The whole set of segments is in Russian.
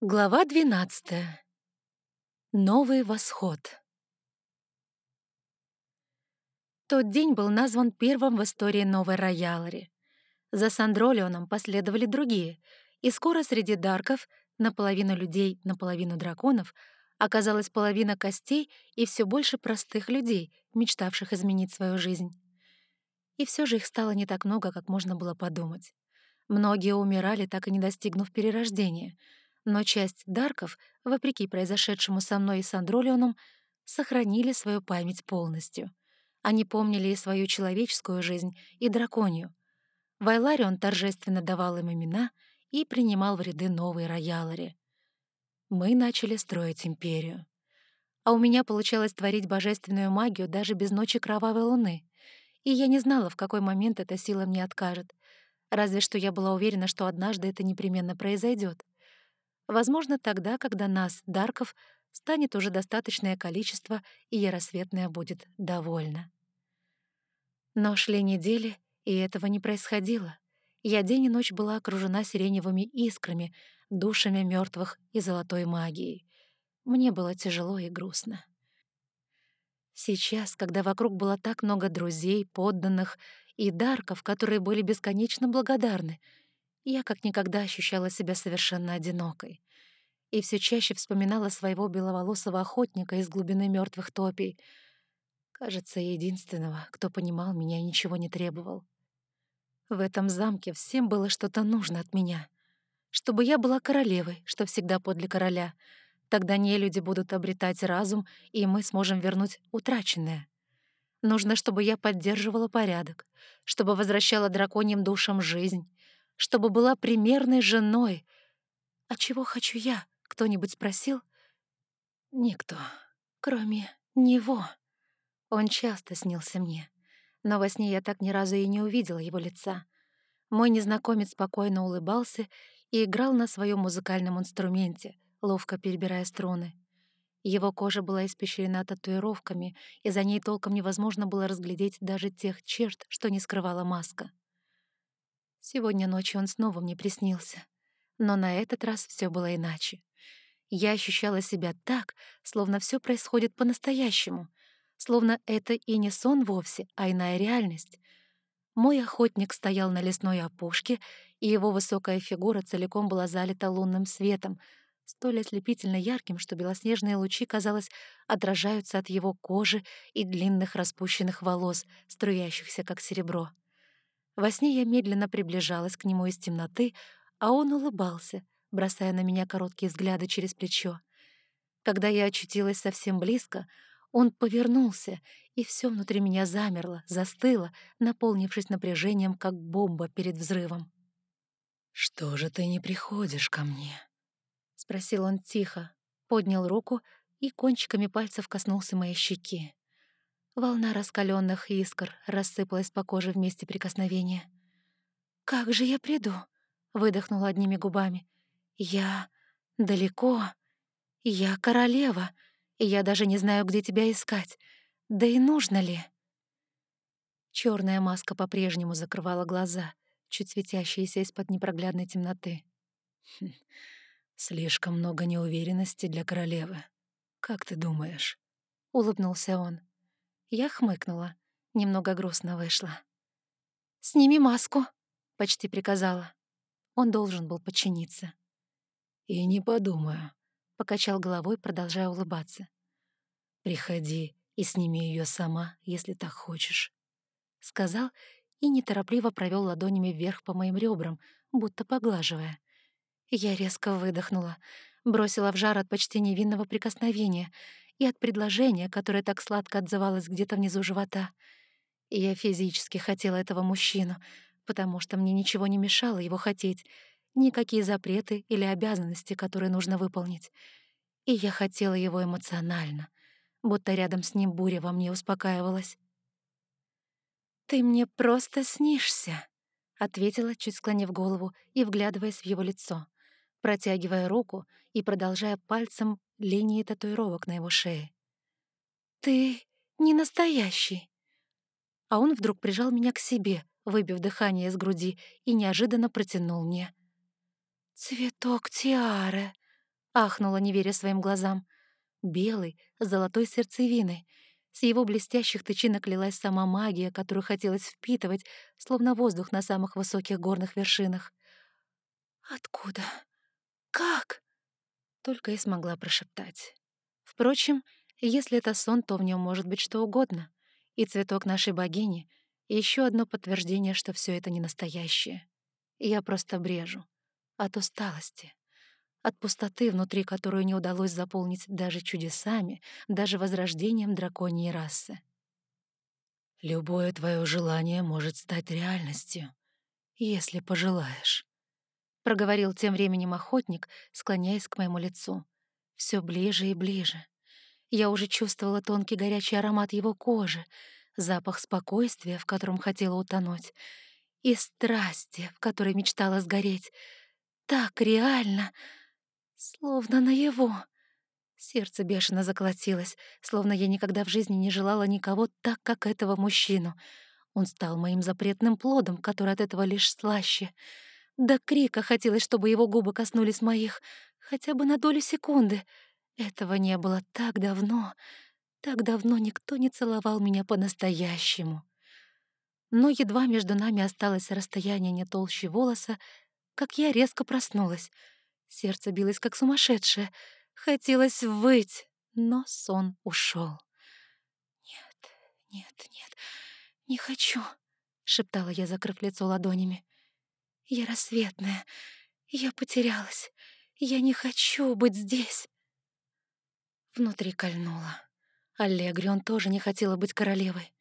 Глава 12. Новый восход. Тот день был назван первым в истории Новой Роялари. За Сандролионом последовали другие, и скоро среди дарков, наполовину людей, наполовину драконов, оказалась половина костей и все больше простых людей, мечтавших изменить свою жизнь. И все же их стало не так много, как можно было подумать. Многие умирали, так и не достигнув перерождения — но часть дарков, вопреки произошедшему со мной и с Андролионом, сохранили свою память полностью. Они помнили и свою человеческую жизнь, и драконью. Вайларион торжественно давал им имена и принимал в ряды новые роялари. Мы начали строить империю. А у меня получалось творить божественную магию даже без ночи кровавой луны. И я не знала, в какой момент эта сила мне откажет. Разве что я была уверена, что однажды это непременно произойдет. Возможно, тогда, когда нас, Дарков, станет уже достаточное количество, и Яросветная будет довольна. Но шли недели, и этого не происходило. Я день и ночь была окружена сиреневыми искрами, душами мертвых и золотой магией. Мне было тяжело и грустно. Сейчас, когда вокруг было так много друзей, подданных и дарков, которые были бесконечно благодарны — я как никогда ощущала себя совершенно одинокой. И все чаще вспоминала своего беловолосого охотника из глубины мертвых топий. Кажется, единственного, кто понимал меня и ничего не требовал. В этом замке всем было что-то нужно от меня. Чтобы я была королевой, что всегда подле короля. Тогда не люди будут обретать разум, и мы сможем вернуть утраченное. Нужно, чтобы я поддерживала порядок, чтобы возвращала драконьим душам жизнь, чтобы была примерной женой. А чего хочу я? Кто-нибудь спросил? Никто, кроме него. Он часто снился мне, но во сне я так ни разу и не увидела его лица. Мой незнакомец спокойно улыбался и играл на своем музыкальном инструменте, ловко перебирая струны. Его кожа была испещрена татуировками, и за ней толком невозможно было разглядеть даже тех черт, что не скрывала маска. Сегодня ночью он снова мне приснился. Но на этот раз все было иначе. Я ощущала себя так, словно все происходит по-настоящему, словно это и не сон вовсе, а иная реальность. Мой охотник стоял на лесной опушке, и его высокая фигура целиком была залита лунным светом, столь ослепительно ярким, что белоснежные лучи, казалось, отражаются от его кожи и длинных распущенных волос, струящихся как серебро. Во сне я медленно приближалась к нему из темноты, а он улыбался, бросая на меня короткие взгляды через плечо. Когда я очутилась совсем близко, он повернулся, и все внутри меня замерло, застыло, наполнившись напряжением, как бомба перед взрывом. «Что же ты не приходишь ко мне?» — спросил он тихо, поднял руку и кончиками пальцев коснулся моей щеки. Волна раскаленных искр рассыпалась по коже вместе прикосновения. «Как же я приду?» — выдохнула одними губами. «Я далеко. Я королева, и я даже не знаю, где тебя искать. Да и нужно ли?» Черная маска по-прежнему закрывала глаза, чуть светящиеся из-под непроглядной темноты. Хм, «Слишком много неуверенности для королевы. Как ты думаешь?» — улыбнулся он. Я хмыкнула. Немного грустно вышло. «Сними маску», — почти приказала. Он должен был подчиниться. «И не подумаю», — покачал головой, продолжая улыбаться. «Приходи и сними ее сама, если так хочешь», — сказал и неторопливо провел ладонями вверх по моим ребрам, будто поглаживая. Я резко выдохнула, бросила в жар от почти невинного прикосновения — и от предложения, которое так сладко отзывалось где-то внизу живота. И я физически хотела этого мужчину, потому что мне ничего не мешало его хотеть, никакие запреты или обязанности, которые нужно выполнить. И я хотела его эмоционально, будто рядом с ним буря во мне успокаивалась. «Ты мне просто снишься», — ответила, чуть склонив голову и вглядываясь в его лицо, протягивая руку и продолжая пальцем линии татуировок на его шее. «Ты не настоящий!» А он вдруг прижал меня к себе, выбив дыхание из груди, и неожиданно протянул мне. «Цветок тиары!» Ахнула, не веря своим глазам. Белый, с золотой сердцевиной. С его блестящих тычинок лилась сама магия, которую хотелось впитывать, словно воздух на самых высоких горных вершинах. «Откуда? Как?» Только и смогла прошептать. Впрочем, если это сон, то в нем может быть что угодно. И цветок нашей богини — еще одно подтверждение, что все это не настоящее. Я просто брежу. От усталости. От пустоты, внутри которую не удалось заполнить даже чудесами, даже возрождением драконьей расы. «Любое твое желание может стать реальностью, если пожелаешь», — проговорил тем временем охотник, склоняясь к моему лицу. Все ближе и ближе. Я уже чувствовала тонкий горячий аромат его кожи, запах спокойствия, в котором хотела утонуть, и страсти, в которой мечтала сгореть. Так реально, словно на его. Сердце бешено заколотилось, словно я никогда в жизни не желала никого так, как этого мужчину. Он стал моим запретным плодом, который от этого лишь слаще. До крика хотелось, чтобы его губы коснулись моих, хотя бы на долю секунды — этого не было так давно, так давно никто не целовал меня по-настоящему. Но едва между нами осталось расстояние не толще волоса, как я резко проснулась. Сердце билось как сумасшедшее. Хотелось выть, но сон ушел. «Нет, нет, нет, не хочу», — шептала я, закрыв лицо ладонями. «Я рассветная, я потерялась, я не хочу быть здесь». Внутри кольнуло. Аллегрион тоже не хотела быть королевой.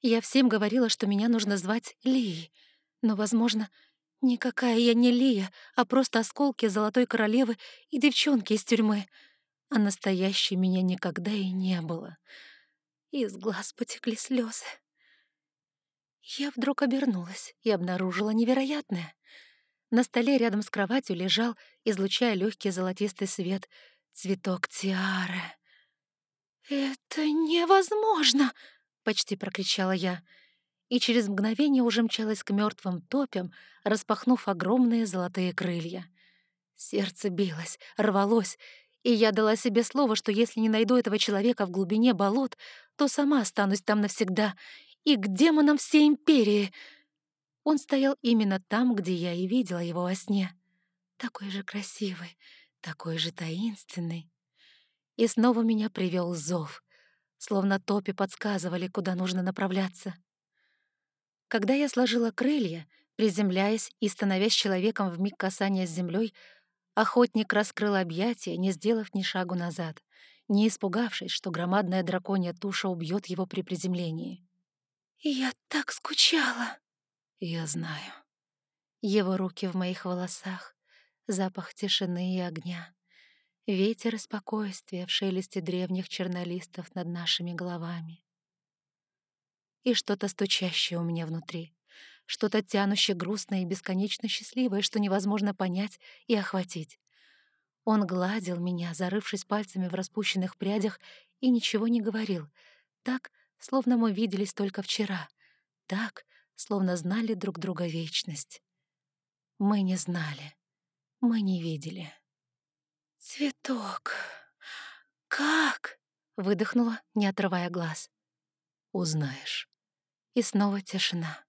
Я всем говорила, что меня нужно звать Лией. Но, возможно, никакая я не Лия, а просто осколки золотой королевы и девчонки из тюрьмы. А настоящей меня никогда и не было. Из глаз потекли слезы. Я вдруг обернулась и обнаружила невероятное. На столе рядом с кроватью лежал, излучая легкий золотистый свет, цветок тиары. «Это невозможно!» — почти прокричала я. И через мгновение уже мчалась к мертвым топям, распахнув огромные золотые крылья. Сердце билось, рвалось, и я дала себе слово, что если не найду этого человека в глубине болот, то сама останусь там навсегда и к демонам всей империи. Он стоял именно там, где я и видела его во сне. Такой же красивый, такой же таинственный. И снова меня привел зов, словно топи подсказывали, куда нужно направляться. Когда я сложила крылья, приземляясь и становясь человеком в миг касания с землей, охотник раскрыл объятия, не сделав ни шагу назад, не испугавшись, что громадная драконья туша убьет его при приземлении. «Я так скучала!» «Я знаю». Его руки в моих волосах, запах тишины и огня. Ветер и спокойствие в шелесте древних чернолистов над нашими головами. И что-то стучащее у меня внутри, что-то тянущее грустное и бесконечно счастливое, что невозможно понять и охватить. Он гладил меня, зарывшись пальцами в распущенных прядях, и ничего не говорил, так, словно мы виделись только вчера, так, словно знали друг друга вечность. Мы не знали, мы не видели. «Цветок! Как?» — выдохнула, не отрывая глаз. «Узнаешь». И снова тишина.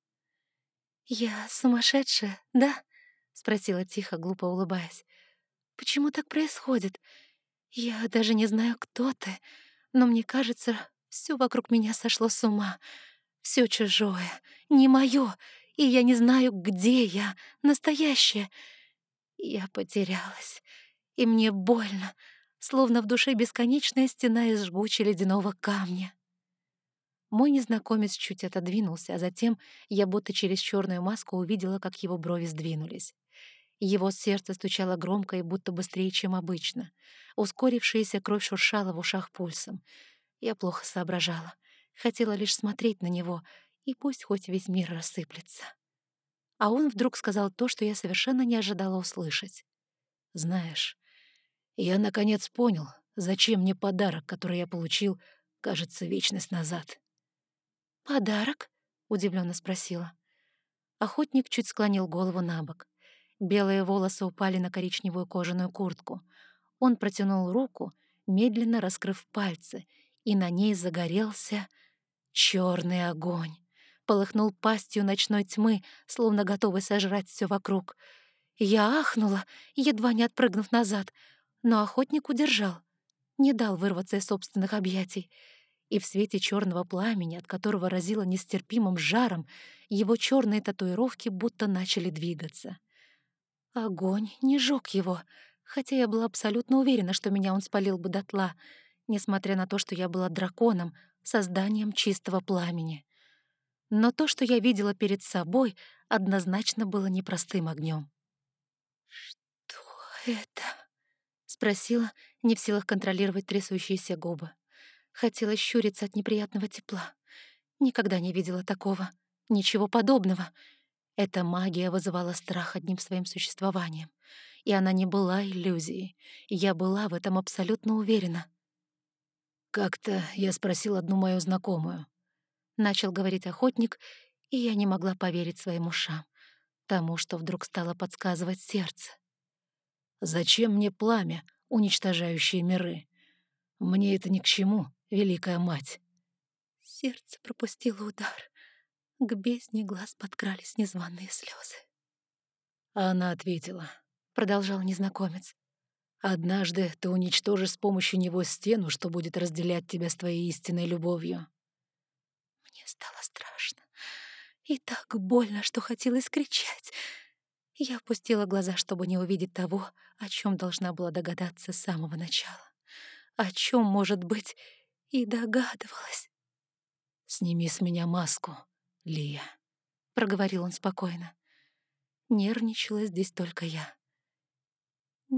«Я сумасшедшая, да?» — спросила тихо, глупо улыбаясь. «Почему так происходит? Я даже не знаю, кто ты, но мне кажется, все вокруг меня сошло с ума. Все чужое, не мое, и я не знаю, где я, настоящая. Я потерялась и мне больно, словно в душе бесконечная стена из жгучего ледяного камня. Мой незнакомец чуть отодвинулся, а затем я будто через черную маску увидела, как его брови сдвинулись. Его сердце стучало громко и будто быстрее, чем обычно. Ускорившаяся кровь шуршала в ушах пульсом. Я плохо соображала. Хотела лишь смотреть на него, и пусть хоть весь мир рассыплется. А он вдруг сказал то, что я совершенно не ожидала услышать. «Знаешь, я, наконец, понял, зачем мне подарок, который я получил, кажется, вечность назад. «Подарок?» — удивленно спросила. Охотник чуть склонил голову на бок. Белые волосы упали на коричневую кожаную куртку. Он протянул руку, медленно раскрыв пальцы, и на ней загорелся черный огонь. Полыхнул пастью ночной тьмы, словно готовый сожрать все вокруг. Я ахнула, едва не отпрыгнув назад, но охотник удержал, не дал вырваться из собственных объятий. И в свете черного пламени, от которого разило нестерпимым жаром, его черные татуировки будто начали двигаться. Огонь не жёг его, хотя я была абсолютно уверена, что меня он спалил бы дотла, несмотря на то, что я была драконом, созданием чистого пламени. Но то, что я видела перед собой, однозначно было непростым огнем. «Что это?» — спросила, не в силах контролировать трясущиеся губы. Хотела щуриться от неприятного тепла. Никогда не видела такого. Ничего подобного. Эта магия вызывала страх одним своим существованием. И она не была иллюзией. Я была в этом абсолютно уверена. «Как-то я спросил одну мою знакомую», — начал говорить охотник, и я не могла поверить своим ушам, тому, что вдруг стало подсказывать сердце. «Зачем мне пламя, уничтожающее миры? Мне это ни к чему, Великая Мать». Сердце пропустило удар. К бездне глаз подкрались незваные слезы. Она ответила. Продолжал незнакомец. «Однажды ты уничтожишь с помощью него стену, что будет разделять тебя с твоей истинной любовью». Мне стало страшно и так больно, что хотелось кричать. Я опустила глаза, чтобы не увидеть того, о чем должна была догадаться с самого начала. О чем, может быть, и догадывалась. «Сними с меня маску», Лия», — проговорил он спокойно. Нервничала здесь только я.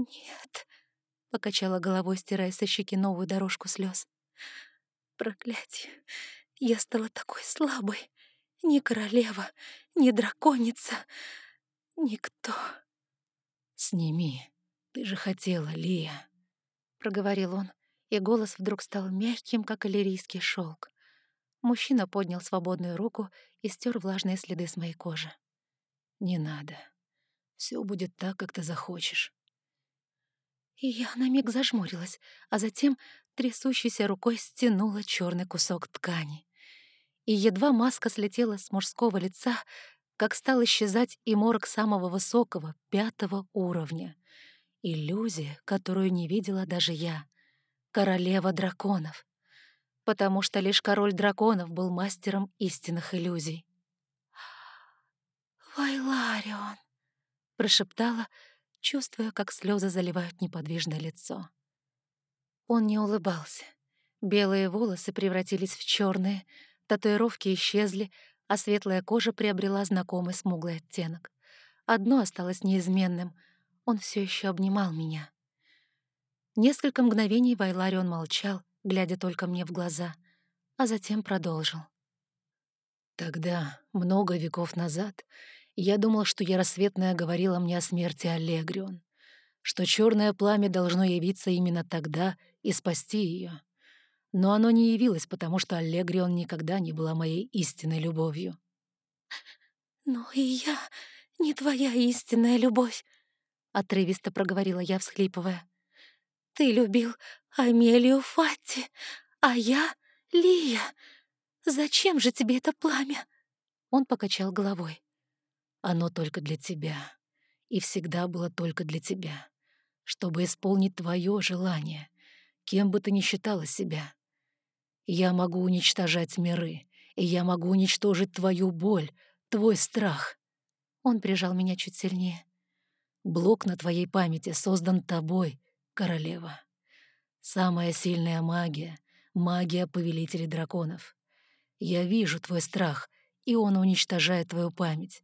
«Нет», — покачала головой, стирая со щеки новую дорожку слез. «Проклятие! Я стала такой слабой. Ни королева, ни драконица, никто». «Сними, ты же хотела, Лия», — проговорил он, и голос вдруг стал мягким, как аллерийский шелк. Мужчина поднял свободную руку и стер влажные следы с моей кожи. «Не надо. Все будет так, как ты захочешь». И я на миг зажмурилась, а затем трясущейся рукой стянула черный кусок ткани. И едва маска слетела с мужского лица, как стал исчезать и морок самого высокого, пятого уровня. Иллюзия, которую не видела даже я. Королева драконов потому что лишь король драконов был мастером истинных иллюзий. «Вайларион!» — прошептала, чувствуя, как слезы заливают неподвижное лицо. Он не улыбался. Белые волосы превратились в черные, татуировки исчезли, а светлая кожа приобрела знакомый смуглый оттенок. Одно осталось неизменным — он все еще обнимал меня. Несколько мгновений Вайларион молчал, глядя только мне в глаза, а затем продолжил. «Тогда, много веков назад, я думал, что Яросветная говорила мне о смерти Аллегрион, что черное пламя должно явиться именно тогда и спасти ее. Но оно не явилось, потому что Аллегрион никогда не была моей истинной любовью». «Ну и я не твоя истинная любовь», — отрывисто проговорила я, всхлипывая. Ты любил Амелию Фатти, а я — Лия. Зачем же тебе это пламя?» Он покачал головой. «Оно только для тебя. И всегда было только для тебя. Чтобы исполнить твое желание, кем бы ты ни считала себя. Я могу уничтожать миры, и я могу уничтожить твою боль, твой страх». Он прижал меня чуть сильнее. «Блок на твоей памяти создан тобой, королева. Самая сильная магия — магия повелителей драконов. Я вижу твой страх, и он уничтожает твою память.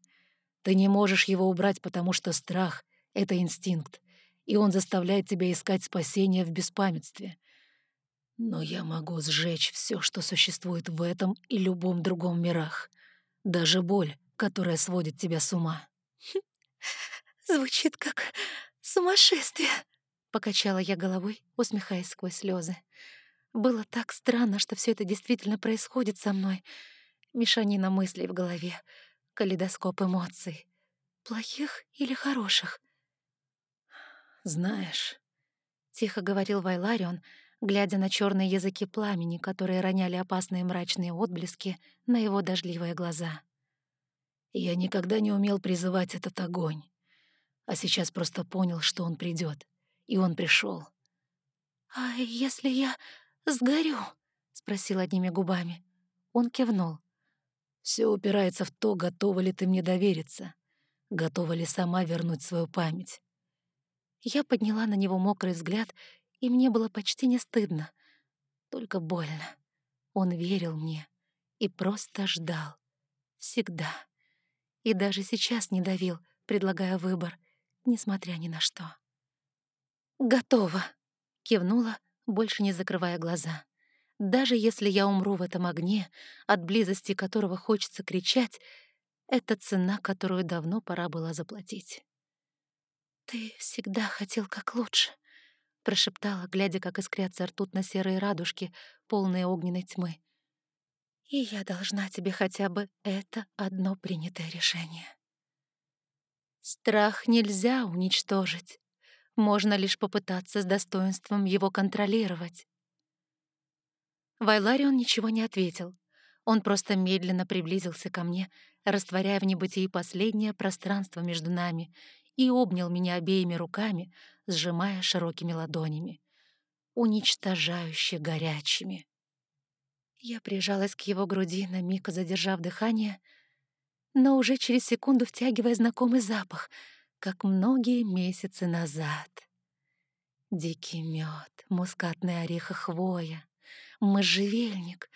Ты не можешь его убрать, потому что страх — это инстинкт, и он заставляет тебя искать спасение в беспамятстве. Но я могу сжечь все, что существует в этом и любом другом мирах. Даже боль, которая сводит тебя с ума. Звучит как сумасшествие. Покачала я головой, усмехаясь сквозь слезы. Было так странно, что все это действительно происходит со мной. Мешанина мыслей в голове, калейдоскоп эмоций. Плохих или хороших? Знаешь, тихо говорил Вайларион, глядя на черные языки пламени, которые роняли опасные мрачные отблески на его дождливые глаза. «Я никогда не умел призывать этот огонь, а сейчас просто понял, что он придет, и он пришел. «А если я сгорю?» — спросил одними губами. Он кивнул. Все упирается в то, готова ли ты мне довериться, готова ли сама вернуть свою память. Я подняла на него мокрый взгляд, и мне было почти не стыдно, только больно. Он верил мне и просто ждал. Всегда. И даже сейчас не давил, предлагая выбор, несмотря ни на что. «Готово!» — кивнула, больше не закрывая глаза. Даже если я умру в этом огне, от близости которого хочется кричать, это цена, которую давно пора было заплатить. «Ты всегда хотел как лучше», — прошептала, глядя, как искрятся ртутно-серые радужки, полные огненной тьмы. «И я должна тебе хотя бы это одно принятое решение». Страх нельзя уничтожить. Можно лишь попытаться с достоинством его контролировать. Вайларион ничего не ответил. Он просто медленно приблизился ко мне, растворяя в небытии последнее пространство между нами, и обнял меня обеими руками, сжимая широкими ладонями, уничтожающе горячими. Я прижалась к его груди, на миг задержав дыхание, но уже через секунду втягивая знакомый запах, как многие месяцы назад. Дикий мед, мускатный орех и хвоя, можжевельник.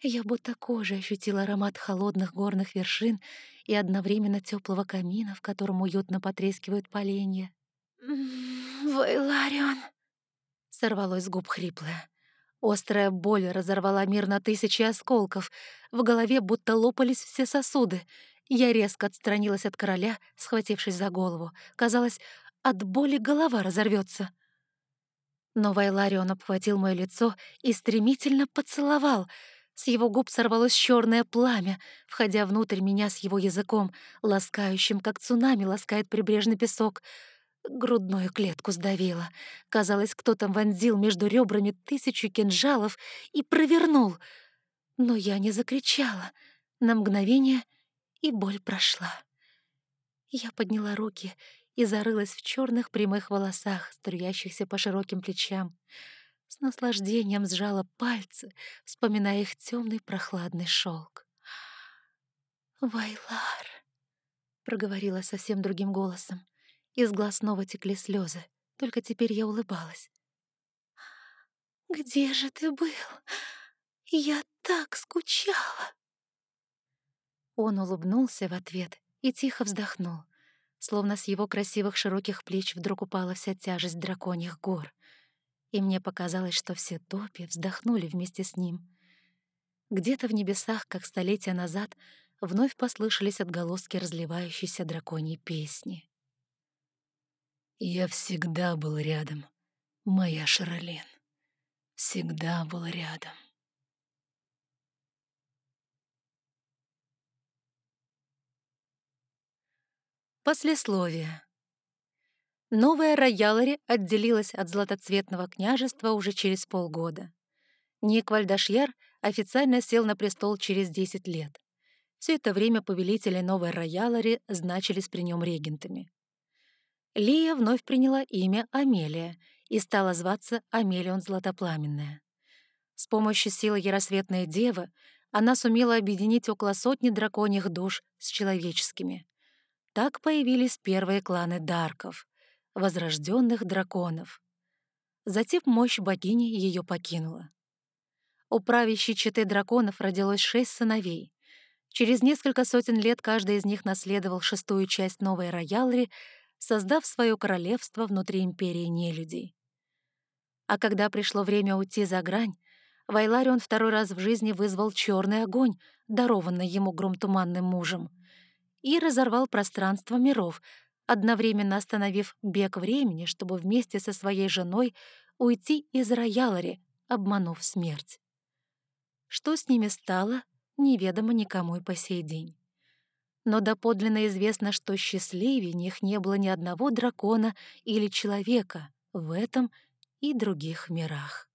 Я будто кожей ощутила аромат холодных горных вершин и одновременно теплого камина, в котором уютно потрескивают поленья. «Вайларион!» — сорвалось с губ хриплое. Острая боль разорвала мир на тысячи осколков. В голове будто лопались все сосуды. Я резко отстранилась от короля, схватившись за голову. Казалось, от боли голова разорвется. Но Вайларион обхватил мое лицо и стремительно поцеловал. С его губ сорвалось черное пламя, входя внутрь меня с его языком, ласкающим, как цунами ласкает прибрежный песок. Грудную клетку сдавило. Казалось, кто-то вонзил между ребрами тысячу кинжалов и провернул. Но я не закричала. На мгновение и боль прошла. Я подняла руки и зарылась в черных прямых волосах, струящихся по широким плечам. С наслаждением сжала пальцы, вспоминая их темный прохладный шелк. «Вайлар», — проговорила совсем другим голосом. Из глаз снова текли слезы, только теперь я улыбалась. «Где же ты был? Я так скучала!» Он улыбнулся в ответ и тихо вздохнул словно с его красивых широких плеч вдруг упала вся тяжесть драконьих гор. И мне показалось, что все топи вздохнули вместе с ним. Где-то в небесах, как столетия назад, вновь послышались отголоски разливающейся драконьей песни. «Я всегда был рядом, моя Шаролен. Всегда был рядом». Послесловие. Новая Роялари отделилась от златоцветного княжества уже через полгода. Ник Вальдашьяр официально сел на престол через 10 лет. Все это время повелители Новой Роялари значились при нем регентами. Лия вновь приняла имя Амелия и стала зваться Амелион Златопламенная. С помощью силы Яросветной Девы она сумела объединить около сотни драконьих душ с человеческими — так появились первые кланы Дарков, возрожденных драконов. Затем мощь богини ее покинула. У правящей четы драконов родилось шесть сыновей. Через несколько сотен лет каждый из них наследовал шестую часть новой Роялри, создав свое королевство внутри империи нелюдей. А когда пришло время уйти за грань, Вайларион второй раз в жизни вызвал черный огонь, дарованный ему громтуманным мужем — и разорвал пространство миров, одновременно остановив бег времени, чтобы вместе со своей женой уйти из Роялари, обманув смерть. Что с ними стало, неведомо никому и по сей день. Но доподлинно известно, что счастливее них не было ни одного дракона или человека в этом и других мирах.